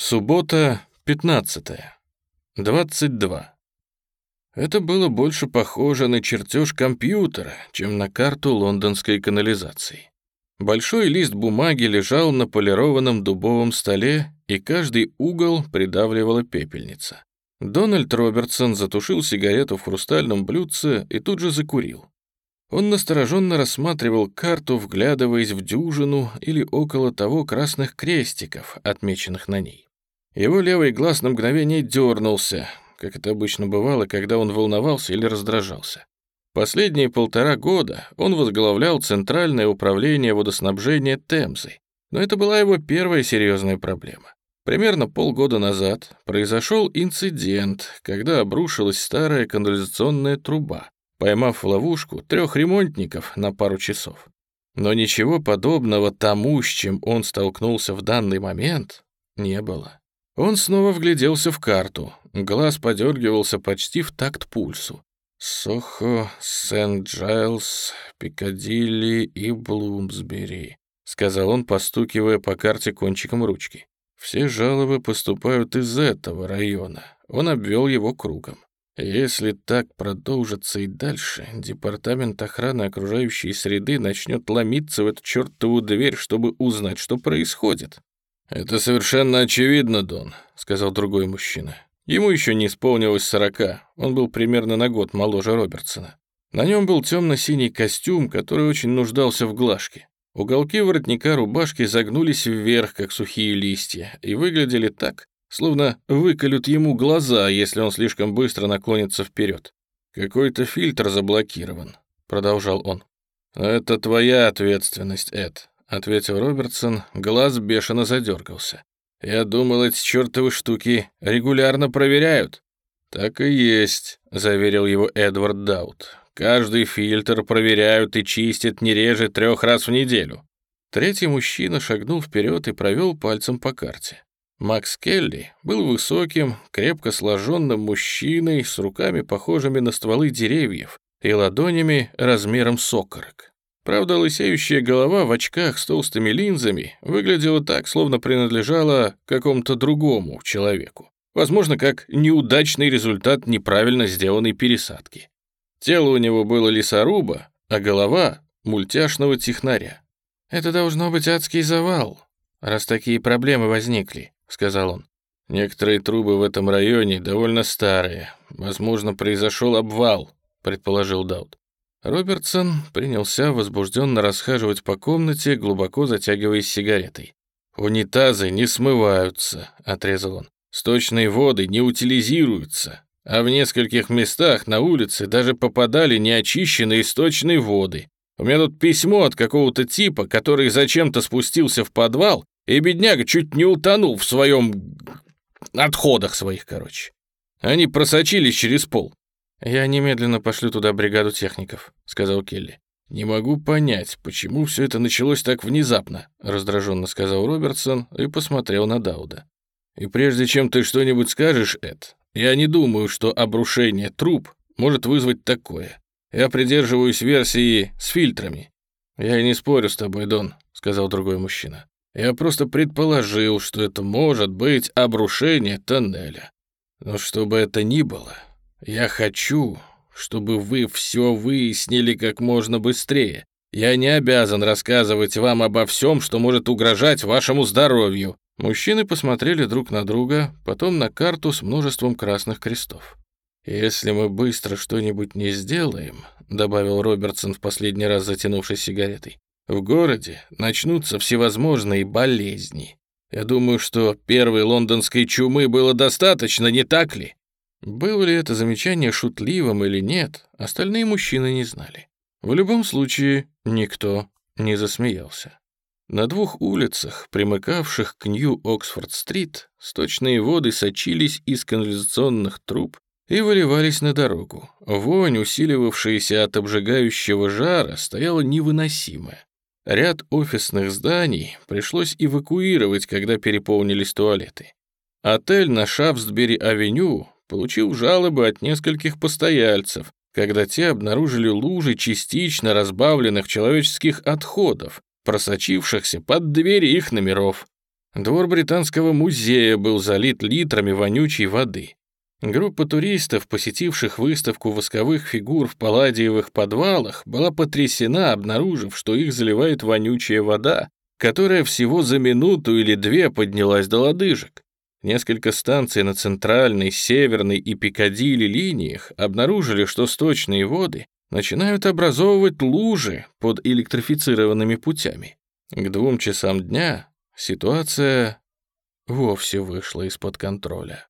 Суббота, 15. 22. Это было больше похоже на чертеж компьютера, чем на карту лондонской канализации. Большой лист бумаги лежал на полированном дубовом столе, и каждый угол придавливала пепельница. Дональд Робертсон затушил сигарету в хрустальном блюдце и тут же закурил. Он настороженно рассматривал карту, вглядываясь в дюжину или около того красных крестиков, отмеченных на ней. Его левый глаз на мгновение дернулся, как это обычно бывало, когда он волновался или раздражался. Последние полтора года он возглавлял Центральное управление водоснабжения Темзы, но это была его первая серьезная проблема. Примерно полгода назад произошел инцидент, когда обрушилась старая канализационная труба, поймав в ловушку трех ремонтников на пару часов. Но ничего подобного тому, с чем он столкнулся в данный момент, не было. Он снова вгляделся в карту. Глаз подергивался почти в такт пульсу. «Сохо, Сент-Джайлс, Пикадилли и Блумсбери», — сказал он, постукивая по карте кончиком ручки. «Все жалобы поступают из этого района». Он обвел его кругом. Если так продолжится и дальше, департамент охраны окружающей среды начнет ломиться в эту чертову дверь, чтобы узнать, что происходит. «Это совершенно очевидно, Дон», — сказал другой мужчина. Ему еще не исполнилось сорока, он был примерно на год моложе Робертсона. На нем был темно-синий костюм, который очень нуждался в глажке. Уголки воротника рубашки загнулись вверх, как сухие листья, и выглядели так, словно выколют ему глаза, если он слишком быстро наклонится вперед. «Какой-то фильтр заблокирован», — продолжал он. «Это твоя ответственность, Эд. — ответил Робертсон, глаз бешено задергался. «Я думал, эти чертовы штуки регулярно проверяют». «Так и есть», — заверил его Эдвард Даут. «Каждый фильтр проверяют и чистят не реже трех раз в неделю». Третий мужчина шагнул вперед и провел пальцем по карте. Макс Келли был высоким, крепко сложенным мужчиной с руками, похожими на стволы деревьев, и ладонями размером с окорок. Правда, лысеющая голова в очках с толстыми линзами выглядела так, словно принадлежала какому-то другому человеку. Возможно, как неудачный результат неправильно сделанной пересадки. Тело у него было лесоруба, а голова — мультяшного технаря. «Это должно быть адский завал, раз такие проблемы возникли», — сказал он. «Некоторые трубы в этом районе довольно старые. Возможно, произошел обвал», — предположил Даут. Робертсон принялся возбужденно расхаживать по комнате, глубоко затягиваясь сигаретой. «Унитазы не смываются», — отрезал он. «Сточные воды не утилизируются, а в нескольких местах на улице даже попадали неочищенные сточные воды. У меня тут письмо от какого-то типа, который зачем-то спустился в подвал, и бедняга чуть не утонул в своем... отходах своих, короче. Они просочились через пол. «Я немедленно пошлю туда бригаду техников», — сказал Келли. «Не могу понять, почему все это началось так внезапно», — раздраженно сказал Робертсон и посмотрел на Дауда. «И прежде чем ты что-нибудь скажешь, Эд, я не думаю, что обрушение труб может вызвать такое. Я придерживаюсь версии с фильтрами». «Я и не спорю с тобой, Дон», — сказал другой мужчина. «Я просто предположил, что это может быть обрушение тоннеля. Но что бы это ни было, я хочу, чтобы вы все выяснили как можно быстрее. Я не обязан рассказывать вам обо всем, что может угрожать вашему здоровью». Мужчины посмотрели друг на друга, потом на карту с множеством красных крестов. «Если мы быстро что-нибудь не сделаем», — добавил Робертсон в последний раз затянувшись сигаретой, «в городе начнутся всевозможные болезни. Я думаю, что первой лондонской чумы было достаточно, не так ли?» Было ли это замечание шутливым или нет, остальные мужчины не знали. В любом случае, никто не засмеялся. На двух улицах, примыкавших к Нью-Оксфорд-стрит, сточные воды сочились из канализационных труб и выливались на дорогу. Вонь, усиливавшаяся от обжигающего жара, стояла невыносимая. Ряд офисных зданий пришлось эвакуировать, когда переполнились туалеты. Отель на Шафсбери-авеню получил жалобы от нескольких постояльцев, когда те обнаружили лужи частично разбавленных человеческих отходов, просочившихся под двери их номеров. Двор Британского музея был залит литрами вонючей воды. Группа туристов, посетивших выставку восковых фигур в палладиевых подвалах, была потрясена, обнаружив, что их заливает вонючая вода, которая всего за минуту или две поднялась до лодыжек. Несколько станций на центральной, северной и Пикадилли линиях обнаружили, что сточные воды начинают образовывать лужи под электрифицированными путями. К двум часам дня ситуация вовсе вышла из-под контроля.